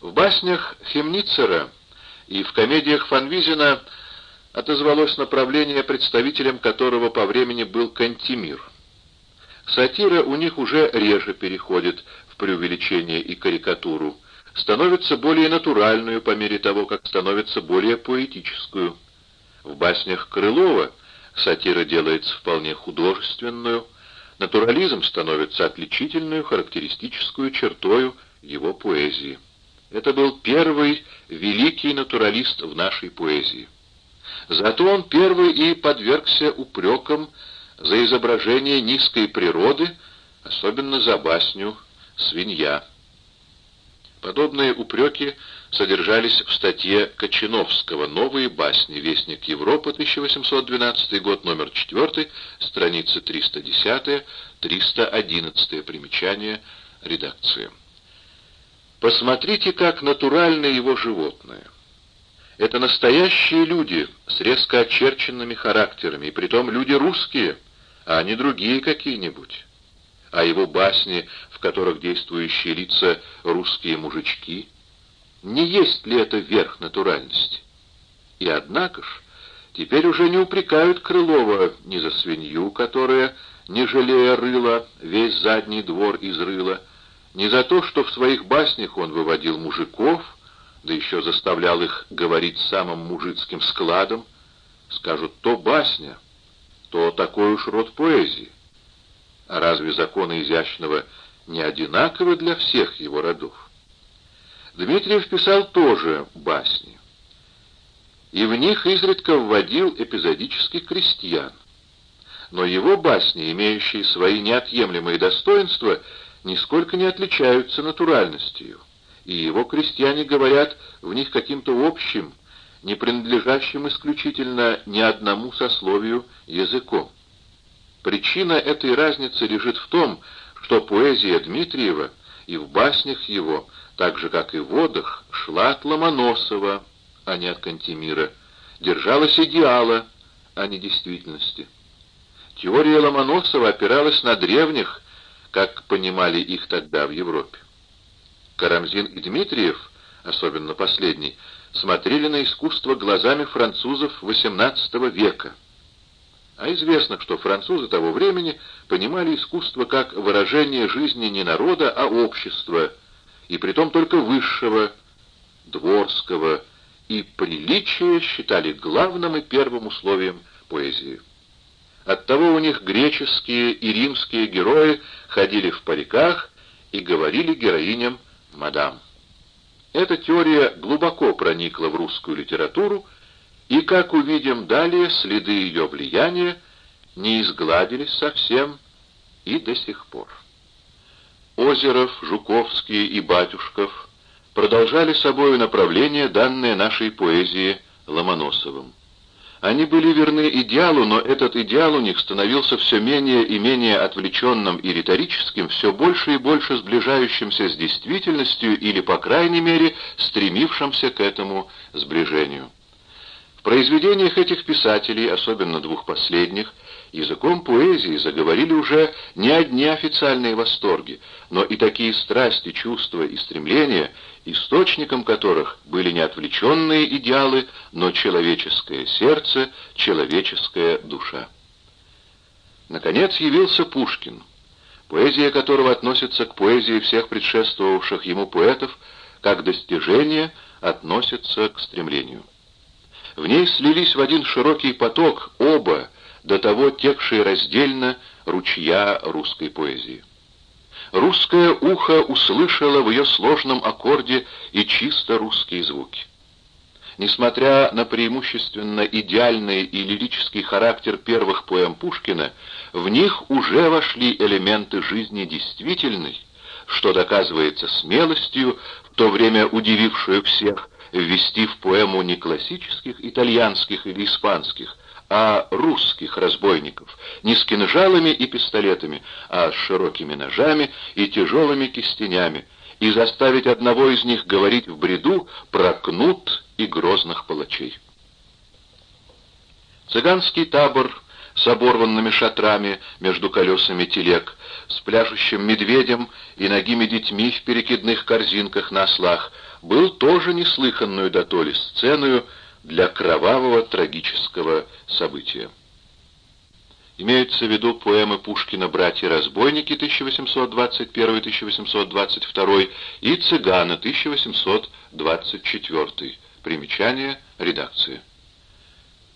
В баснях Хемницера и в комедиях Фанвизина отозвалось направление, представителем которого по времени был Кантемир. Сатира у них уже реже переходит в преувеличение и карикатуру, становится более натуральную по мере того, как становится более поэтическую. В баснях Крылова сатира делается вполне художественную, натурализм становится отличительную характеристическую чертою его поэзии. Это был первый великий натуралист в нашей поэзии. Зато он первый и подвергся упрекам за изображение низкой природы, особенно за басню «Свинья». Подобные упреки содержались в статье Кочиновского «Новые басни. Вестник Европы. 1812 год. Номер 4. Страница 310-311. Примечание редакции». Посмотрите, как натурально его животное. Это настоящие люди с резко очерченными характерами, и притом люди русские, а не другие какие-нибудь. А его басни, в которых действующие лица русские мужички, не есть ли это верх натуральности? И однако ж, теперь уже не упрекают Крылова ни за свинью, которая, не жалея рыла, весь задний двор изрыла, не за то, что в своих баснях он выводил мужиков, да еще заставлял их говорить самым мужицким складом, скажут, то басня, то такой уж род поэзии. А разве законы изящного не одинаковы для всех его родов? Дмитриев писал тоже басни, и в них изредка вводил эпизодических крестьян. Но его басни, имеющие свои неотъемлемые достоинства, нисколько не отличаются натуральностью, и его крестьяне говорят в них каким-то общим, не принадлежащим исключительно ни одному сословию языком. Причина этой разницы лежит в том, что поэзия Дмитриева и в баснях его, так же как и в водах, шла от Ломоносова, а не от Кантемира, держалась идеала, а не действительности. Теория Ломоносова опиралась на древних, как понимали их тогда в Европе. Карамзин и Дмитриев, особенно последний, смотрели на искусство глазами французов XVIII века. А известно, что французы того времени понимали искусство как выражение жизни не народа, а общества, и притом только высшего, дворского, и приличие считали главным и первым условием поэзии. Оттого у них греческие и римские герои ходили в париках и говорили героиням «мадам». Эта теория глубоко проникла в русскую литературу, и, как увидим далее, следы ее влияния не изгладились совсем и до сих пор. Озеров, Жуковский и Батюшков продолжали собою направление, данное нашей поэзии Ломоносовым. Они были верны идеалу, но этот идеал у них становился все менее и менее отвлеченным и риторическим, все больше и больше сближающимся с действительностью или, по крайней мере, стремившимся к этому сближению. В произведениях этих писателей, особенно двух последних, языком поэзии заговорили уже не одни официальные восторги, но и такие страсти, чувства и стремления, источником которых были не отвлеченные идеалы, но человеческое сердце, человеческая душа. Наконец явился Пушкин, поэзия которого относится к поэзии всех предшествовавших ему поэтов, как достижение относится к стремлению. В ней слились в один широкий поток оба, до того текшие раздельно ручья русской поэзии. Русское ухо услышало в ее сложном аккорде и чисто русские звуки. Несмотря на преимущественно идеальный и лирический характер первых поэм Пушкина, в них уже вошли элементы жизни действительной, что доказывается смелостью, в то время удивившую всех, ввести в поэму не классических итальянских или испанских, а русских разбойников, не с кинжалами и пистолетами, а с широкими ножами и тяжелыми кистенями, и заставить одного из них говорить в бреду про кнут и грозных палачей. Цыганский табор с оборванными шатрами между колесами телег, с пляшущим медведем и ногими детьми в перекидных корзинках на ослах, был тоже неслыханную дотоле сценую для кровавого трагического события. Имеются в виду поэмы Пушкина «Братья-разбойники» 1821-1822 и «Цыгана» 1824. Примечание редакции.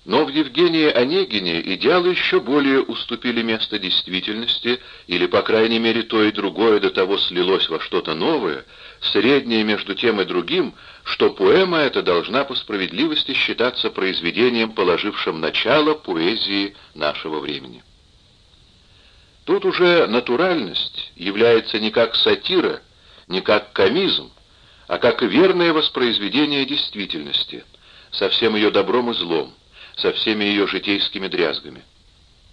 Но в Евгении Онегине идеалы еще более уступили место действительности, или, по крайней мере, то и другое до того слилось во что-то новое, среднее между тем и другим, что поэма эта должна по справедливости считаться произведением, положившим начало поэзии нашего времени. Тут уже натуральность является не как сатира, не как комизм, а как верное воспроизведение действительности, со всем ее добром и злом, со всеми ее житейскими дрязгами.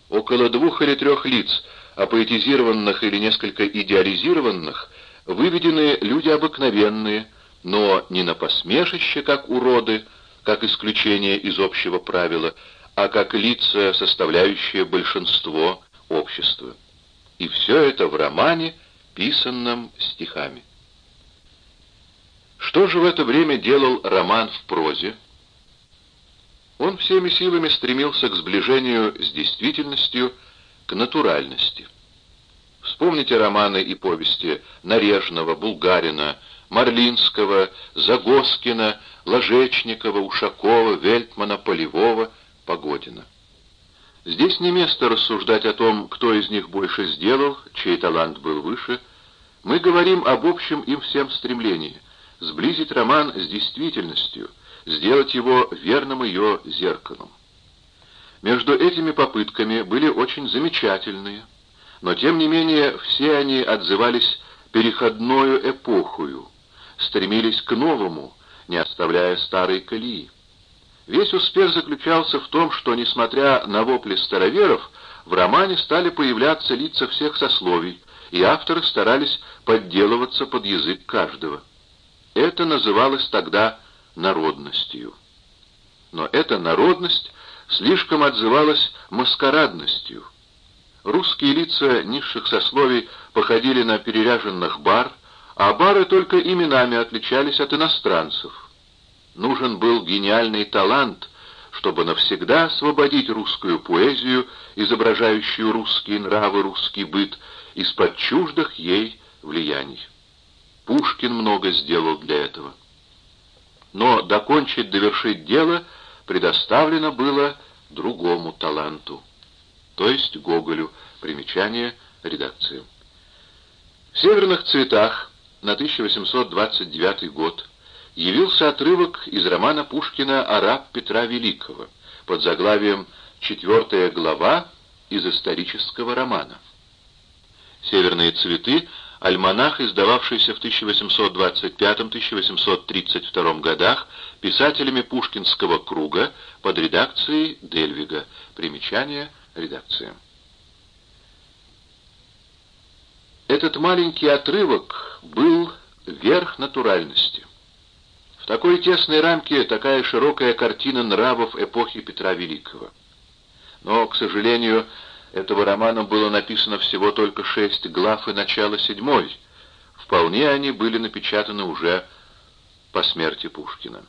Около двух или трех лиц, апоэтизированных или несколько идеализированных, выведены люди обыкновенные, но не на посмешище, как уроды, как исключение из общего правила, а как лица, составляющие большинство общества. И все это в романе, писанном стихами. Что же в это время делал роман в прозе? Он всеми силами стремился к сближению с действительностью, к натуральности. Вспомните романы и повести Нарежного, Булгарина, Марлинского, Загоскина, Ложечникова, Ушакова, Вельтмана, Полевого, Погодина. Здесь не место рассуждать о том, кто из них больше сделал, чей талант был выше. Мы говорим об общем им всем стремлении — сблизить роман с действительностью — сделать его верным ее зеркалом. Между этими попытками были очень замечательные, но тем не менее все они отзывались переходною эпохою, стремились к новому, не оставляя старой колеи. Весь успех заключался в том, что, несмотря на вопли староверов, в романе стали появляться лица всех сословий, и авторы старались подделываться под язык каждого. Это называлось тогда народностью. Но эта народность слишком отзывалась маскарадностью. Русские лица низших сословий походили на переряженных бар, а бары только именами отличались от иностранцев. Нужен был гениальный талант, чтобы навсегда освободить русскую поэзию, изображающую русские нравы, русский быт, из-под чуждых ей влияний. Пушкин много сделал для этого но докончить, довершить дело предоставлено было другому таланту, то есть Гоголю, примечание редакции. В «Северных цветах» на 1829 год явился отрывок из романа Пушкина «Араб Петра Великого» под заглавием «Четвертая глава из исторического романа». «Северные цветы» альманах, издававшийся в 1825-1832 годах писателями Пушкинского круга под редакцией Дельвига. Примечание редакции. Этот маленький отрывок был верх натуральности. В такой тесной рамке такая широкая картина нравов эпохи Петра Великого. Но, к сожалению, этого романа было написано всего только шесть глав и начало седьмой. Вполне они были напечатаны уже по смерти Пушкина.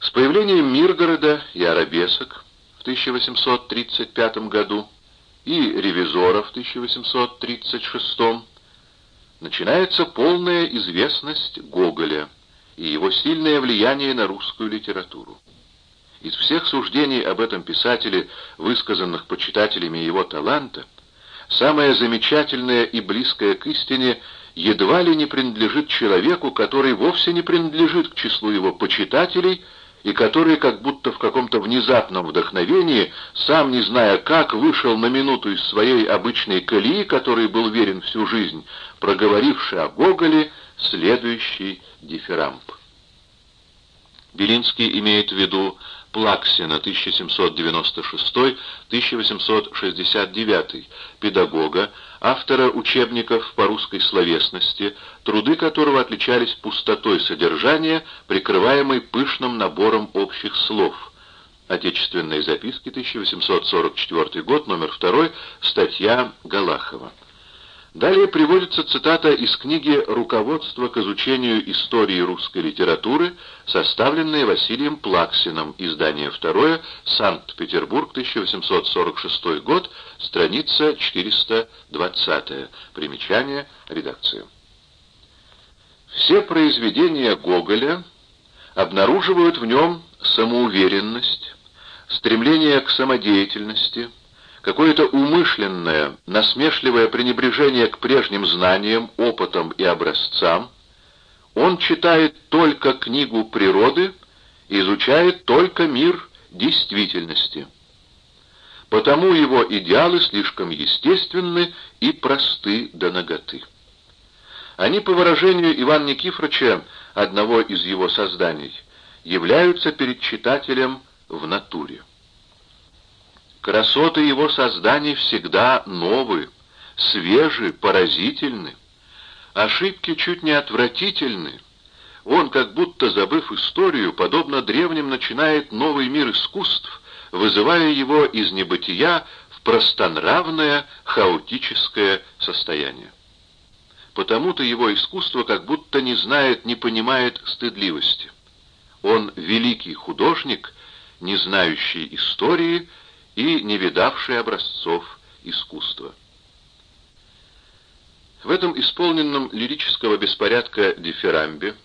С появлением Миргорода и Арабесок в 1835 году и Ревизора в 1836 начинается полная известность Гоголя и его сильное влияние на русскую литературу. Из всех суждений об этом писателе, высказанных почитателями его таланта, самое замечательное и близкое к истине едва ли не принадлежит человеку, который вовсе не принадлежит к числу его почитателей и который, как будто в каком-то внезапном вдохновении, сам не зная как, вышел на минуту из своей обычной колеи, которой был верен всю жизнь, проговоривший о Гоголе следующий дифирамб. Белинский имеет в виду Плаксина 1796-1869, педагога, автора учебников по русской словесности, труды которого отличались пустотой содержания, прикрываемой пышным набором общих слов. Отечественные записки, 1844 год, номер 2, статья Галахова. Далее приводится цитата из книги «Руководство к изучению истории русской литературы», составленная Василием Плаксиным, издание второе, Санкт-Петербург, 1846 год, страница 420, примечание редакции. Все произведения Гоголя обнаруживают в нем самоуверенность, стремление к самодеятельности, какое-то умышленное, насмешливое пренебрежение к прежним знаниям, опытам и образцам, он читает только книгу природы, изучает только мир действительности. Потому его идеалы слишком естественны и просты до ноготы. Они, по выражению Ивана Никифоровича, одного из его созданий, являются перед читателем в натуре. Красоты его созданий всегда новы, свежи, поразительны. Ошибки чуть не отвратительны. Он, как будто забыв историю, подобно древним, начинает новый мир искусств, вызывая его из небытия в простонравное, хаотическое состояние. Потому-то его искусство как будто не знает, не понимает стыдливости. Он великий художник, не знающий истории и не видавший образцов искусства. В этом исполненном лирического беспорядка дифирамбе,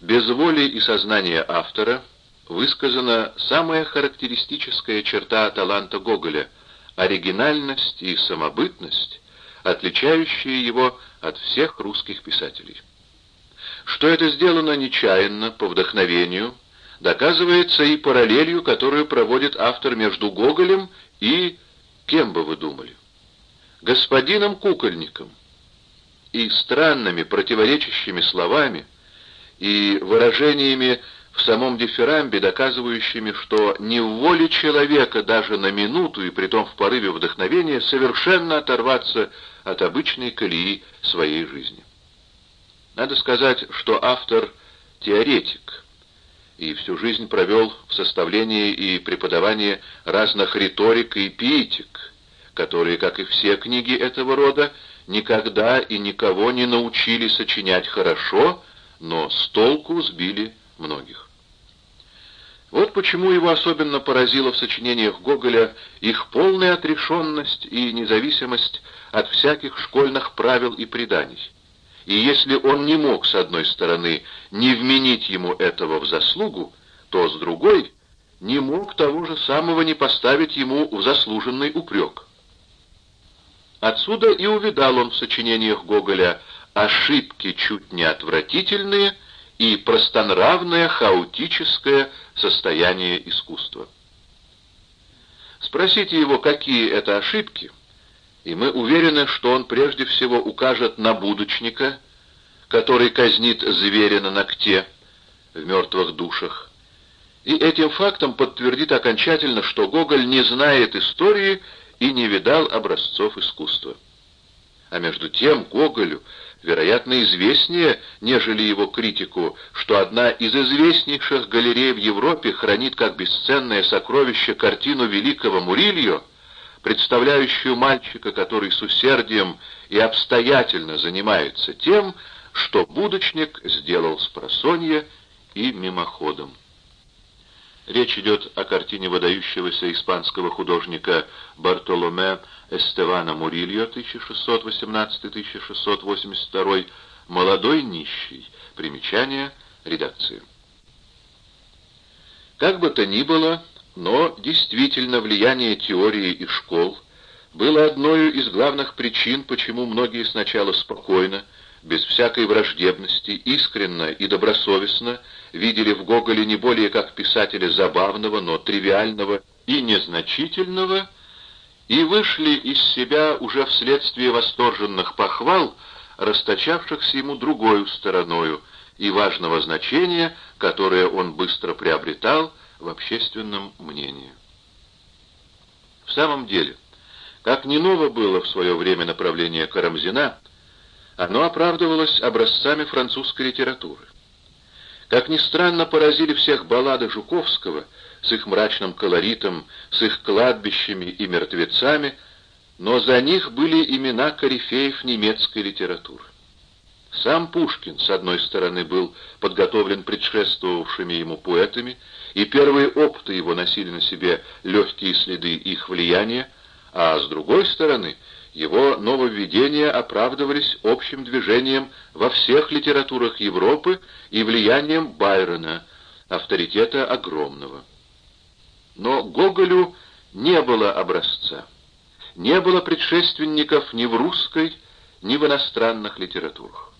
без воли и сознания автора, высказана самая характеристическая черта таланта Гоголя — оригинальность и самобытность, отличающие его от всех русских писателей. Что это сделано нечаянно, по вдохновению, доказывается и параллелью, которую проводит автор между Гоголем и, кем бы вы думали, господином Кукольником. И странными противоречащими словами, и выражениями в самом дифирамбе, доказывающими, что не в человека даже на минуту, и притом в порыве вдохновения, совершенно оторваться от обычной колеи своей жизни. Надо сказать, что автор — теоретик — и всю жизнь провел в составлении и преподавании разных риторик и пиетик, которые, как и все книги этого рода, никогда и никого не научили сочинять хорошо, но с толку сбили многих. Вот почему его особенно поразило в сочинениях Гоголя их полная отрешенность и независимость от всяких школьных правил и преданий. И если он не мог, с одной стороны, не вменить ему этого в заслугу, то, с другой, не мог того же самого не поставить ему в заслуженный упрек. Отсюда и увидал он в сочинениях Гоголя ошибки чуть не отвратительные и простонравное хаотическое состояние искусства. Спросите его, какие это ошибки — и мы уверены, что он прежде всего укажет на будочника, который казнит зверя на ногте в мертвых душах, и этим фактом подтвердит окончательно, что Гоголь не знает истории и не видал образцов искусства. А между тем Гоголю, вероятно, известнее, нежели его критику, что одна из известнейших галерей в Европе хранит как бесценное сокровище картину великого Мурильо, представляющую мальчика, который с усердием и обстоятельно занимается тем, что будочник сделал с просонья и мимоходом. Речь идет о картине выдающегося испанского художника Бартоломе Эстевана Мурильо 1618-1682 «Молодой нищий». Примечание редакции. Как бы то ни было, но действительно влияние теории и школ было одной из главных причин, почему многие сначала спокойно, без всякой враждебности, искренно и добросовестно видели в Гоголе не более как писателя забавного, но тривиального и незначительного, и вышли из себя уже вследствие восторженных похвал, расточавшихся ему другой стороною, и важного значения, которое он быстро приобретал, в общественном мнении. В самом деле, как не ново было в свое время направление Карамзина, оно оправдывалось образцами французской литературы. Как ни странно, поразили всех баллады Жуковского с их мрачным колоритом, с их кладбищами и мертвецами, но за них были имена корифеев немецкой литературы. Сам Пушкин, с одной стороны, был подготовлен предшествовавшими ему поэтами, и первые опыты его носили на себе легкие следы их влияния, а с другой стороны, его нововведения оправдывались общим движением во всех литературах Европы и влиянием Байрона, авторитета огромного. Но Гоголю не было образца, не было предшественников ни в русской, ни в иностранных литературах.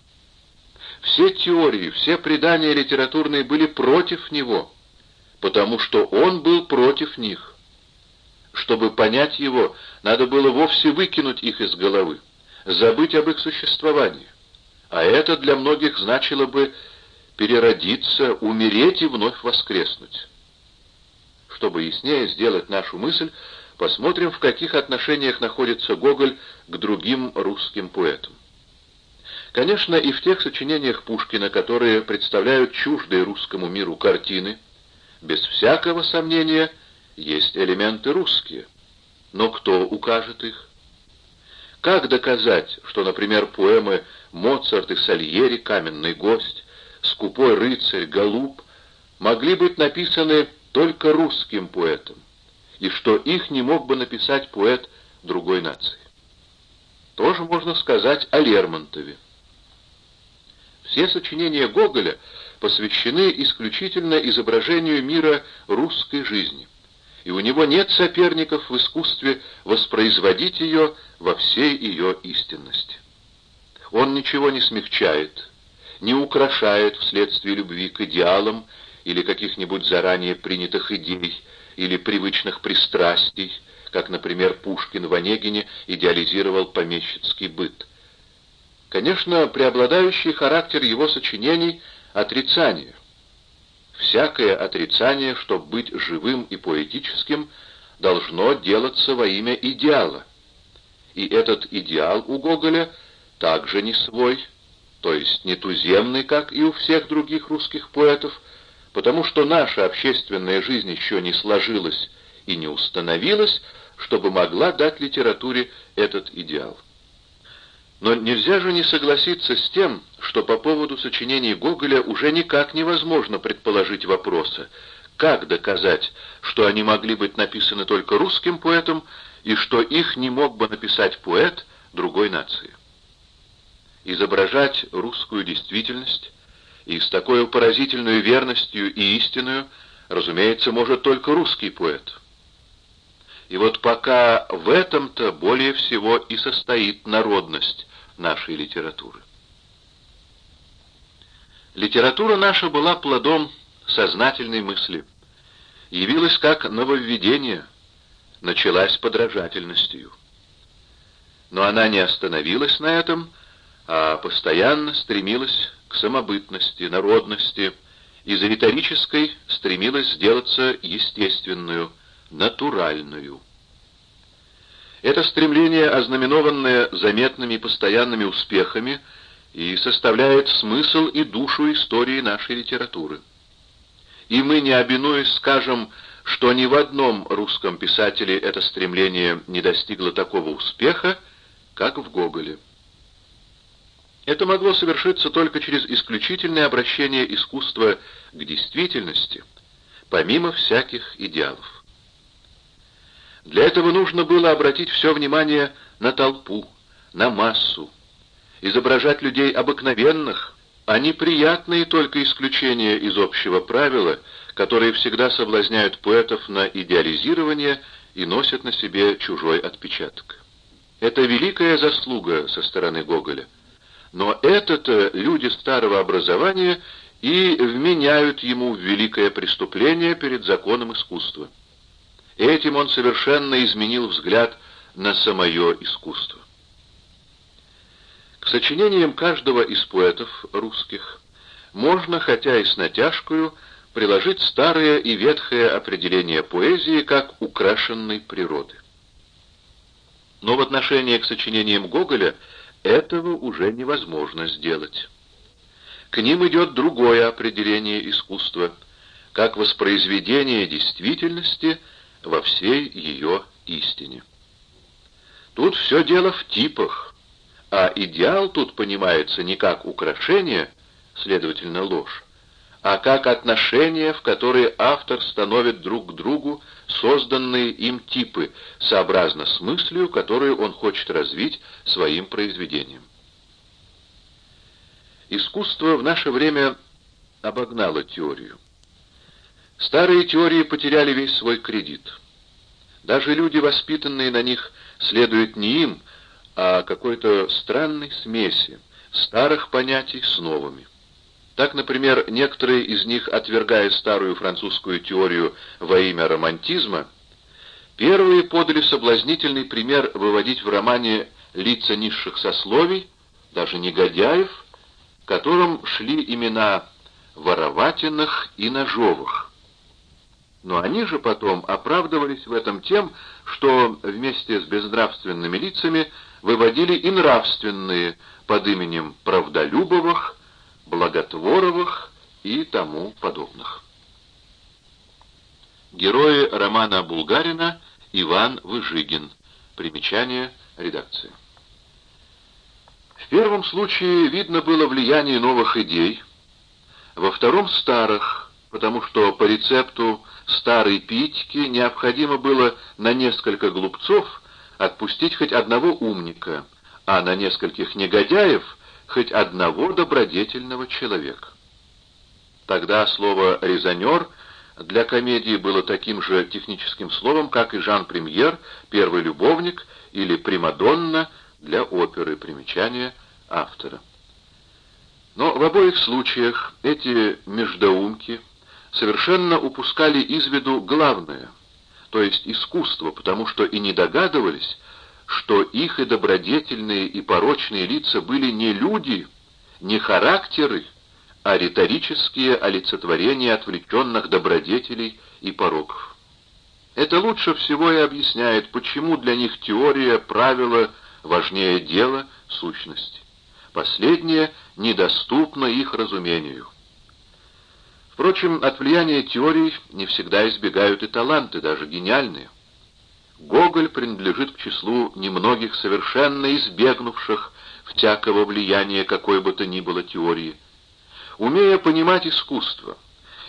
Все теории, все предания литературные были против него, потому что он был против них. Чтобы понять его, надо было вовсе выкинуть их из головы, забыть об их существовании. А это для многих значило бы переродиться, умереть и вновь воскреснуть. Чтобы яснее сделать нашу мысль, посмотрим, в каких отношениях находится Гоголь к другим русским поэтам. Конечно, и в тех сочинениях Пушкина, которые представляют чуждые русскому миру картины, без всякого сомнения, есть элементы русские. Но кто укажет их? Как доказать, что, например, поэмы Моцарт и Сальери «Каменный гость», «Скупой рыцарь», «Голуб» могли быть написаны только русским поэтом, и что их не мог бы написать поэт другой нации? Тоже можно сказать о Лермонтове. Все сочинения Гоголя посвящены исключительно изображению мира русской жизни, и у него нет соперников в искусстве воспроизводить ее во всей ее истинности. Он ничего не смягчает, не украшает вследствие любви к идеалам или каких-нибудь заранее принятых идей или привычных пристрастий, как, например, Пушкин в Онегине идеализировал помещицкий быт. Конечно, преобладающий характер его сочинений — отрицание. Всякое отрицание, чтобы быть живым и поэтическим, должно делаться во имя идеала. И этот идеал у Гоголя также не свой, то есть не туземный, как и у всех других русских поэтов, потому что наша общественная жизнь еще не сложилась и не установилась, чтобы могла дать литературе этот идеал. Но нельзя же не согласиться с тем, что по поводу сочинений Гоголя уже никак невозможно предположить вопроса, как доказать, что они могли быть написаны только русским поэтом и что их не мог бы написать поэт другой нации. Изображать русскую действительность и с такой поразительной верностью и истинную, разумеется, может только русский поэт. И вот пока в этом-то более всего и состоит народность, нашей литературы. Литература наша была плодом сознательной мысли, явилась как нововведение, началась подражательностью. Но она не остановилась на этом, а постоянно стремилась к самобытности, народности, из риторической стремилась сделаться естественную, натуральную. Это стремление, ознаменованное заметными постоянными успехами, и составляет смысл и душу истории нашей литературы. И мы, не обинуясь, скажем, что ни в одном русском писателе это стремление не достигло такого успеха, как в Гоголе. Это могло совершиться только через исключительное обращение искусства к действительности, помимо всяких идеалов. Для этого нужно было обратить все внимание на толпу, на массу, изображать людей обыкновенных, а не приятные только исключения из общего правила, которые всегда соблазняют поэтов на идеализирование и носят на себе чужой отпечаток. Это великая заслуга со стороны Гоголя. Но это-то люди старого образования и вменяют ему в великое преступление перед законом искусства. Этим он совершенно изменил взгляд на самое искусство. К сочинениям каждого из поэтов русских можно, хотя и с натяжкою, приложить старое и ветхое определение поэзии как украшенной природы. Но в отношении к сочинениям Гоголя этого уже невозможно сделать. К ним идет другое определение искусства, как воспроизведение действительности – во всей ее истине. Тут все дело в типах, а идеал тут понимается не как украшение, следовательно, ложь, а как отношения, в которые автор становит друг к другу созданные им типы, сообразно с мыслью, которую он хочет развить своим произведением. Искусство в наше время обогнало теорию. Старые теории потеряли весь свой кредит. Даже люди, воспитанные на них, следуют не им, а какой-то странной смеси старых понятий с новыми. Так, например, некоторые из них, отвергая старую французскую теорию во имя романтизма, первые подали соблазнительный пример выводить в романе лица низших сословий, даже негодяев, которым шли имена Вороватиных и Ножовых. Но они же потом оправдывались в этом тем, что вместе с безнравственными лицами выводили и нравственные под именем Правдолюбовых, Благотворовых и тому подобных. Герои романа Булгарина Иван Выжигин. Примечание редакции. В первом случае видно было влияние новых идей, во втором — старых, потому что по рецепту старой Питьки необходимо было на несколько глупцов отпустить хоть одного умника, а на нескольких негодяев хоть одного добродетельного человека. Тогда слово «резонер» для комедии было таким же техническим словом, как и Жан-Премьер, первый любовник или Примадонна для оперы, примечания автора. Но в обоих случаях эти междоумки совершенно упускали из виду главное, то есть искусство, потому что и не догадывались, что их и добродетельные, и порочные лица были не люди, не характеры, а риторические олицетворения отвлеченных добродетелей и пороков. Это лучше всего и объясняет, почему для них теория, правила важнее дела, сущности. Последнее недоступно их разумению. Впрочем, от влияния теорий не всегда избегают и таланты, даже гениальные. Гоголь принадлежит к числу немногих совершенно избегнувших всякого влияния какой бы то ни было теории. Умея понимать искусство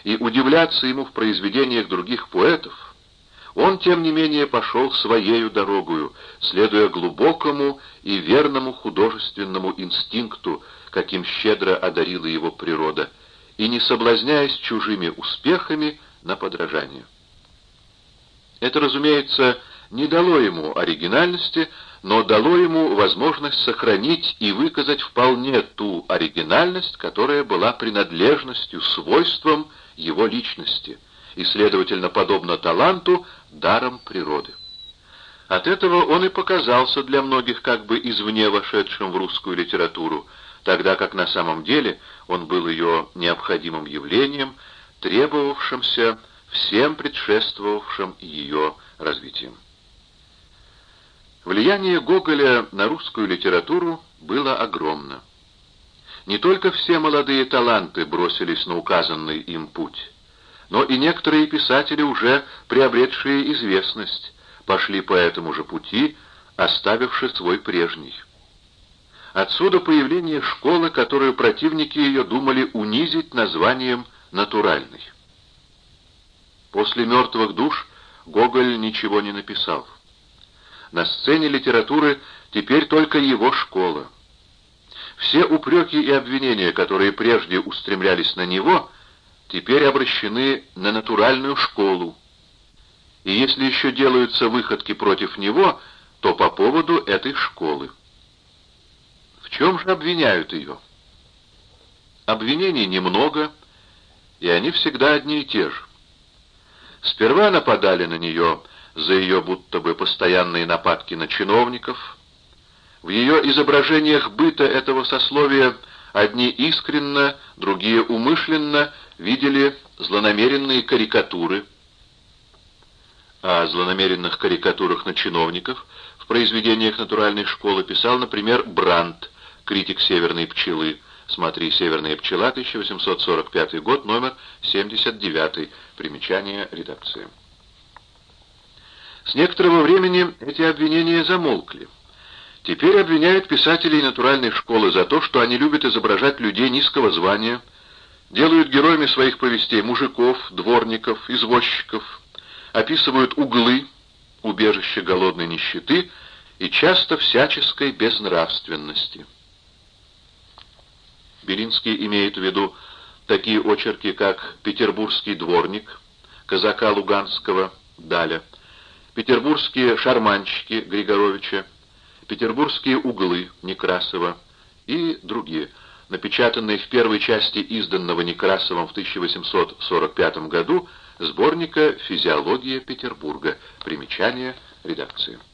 и удивляться ему в произведениях других поэтов, он, тем не менее, пошел своею дорогою, следуя глубокому и верному художественному инстинкту, каким щедро одарила его природа, и не соблазняясь чужими успехами на подражание. Это, разумеется, не дало ему оригинальности, но дало ему возможность сохранить и выказать вполне ту оригинальность, которая была принадлежностью, свойством его личности, и, следовательно, подобно таланту, даром природы. От этого он и показался для многих как бы извне вошедшим в русскую литературу, тогда как на самом деле он был ее необходимым явлением, требовавшимся всем предшествовавшим ее развитием. Влияние Гоголя на русскую литературу было огромно. Не только все молодые таланты бросились на указанный им путь, но и некоторые писатели, уже приобретшие известность, пошли по этому же пути, оставивши свой прежний. Отсюда появление школы, которую противники ее думали унизить названием «натуральной». После «Мертвых душ» Гоголь ничего не написал. На сцене литературы теперь только его школа. Все упреки и обвинения, которые прежде устремлялись на него, теперь обращены на натуральную школу. И если еще делаются выходки против него, то по поводу этой школы. В чем же обвиняют ее? Обвинений немного, и они всегда одни и те же. Сперва нападали на нее за ее будто бы постоянные нападки на чиновников. В ее изображениях быта этого сословия одни искренно, другие умышленно видели злонамеренные карикатуры. О злонамеренных карикатурах на чиновников в произведениях натуральной школы писал, например, Брандт, критик «Северной пчелы», Смотри «Северная пчела», 1845 год, номер 79, примечание редакции. С некоторого времени эти обвинения замолкли. Теперь обвиняют писателей натуральной школы за то, что они любят изображать людей низкого звания, делают героями своих повестей мужиков, дворников, извозчиков, описывают углы, убежище голодной нищеты и часто всяческой безнравственности. Белинский имеет в виду такие очерки, как «Петербургский дворник», «Казака Луганского», Даля, «Петербургские шарманщики» Григоровича, «Петербургские углы» Некрасова и другие, напечатанные в первой части изданного Некрасовым в 1845 году сборника «Физиология Петербурга». Примечание редакции.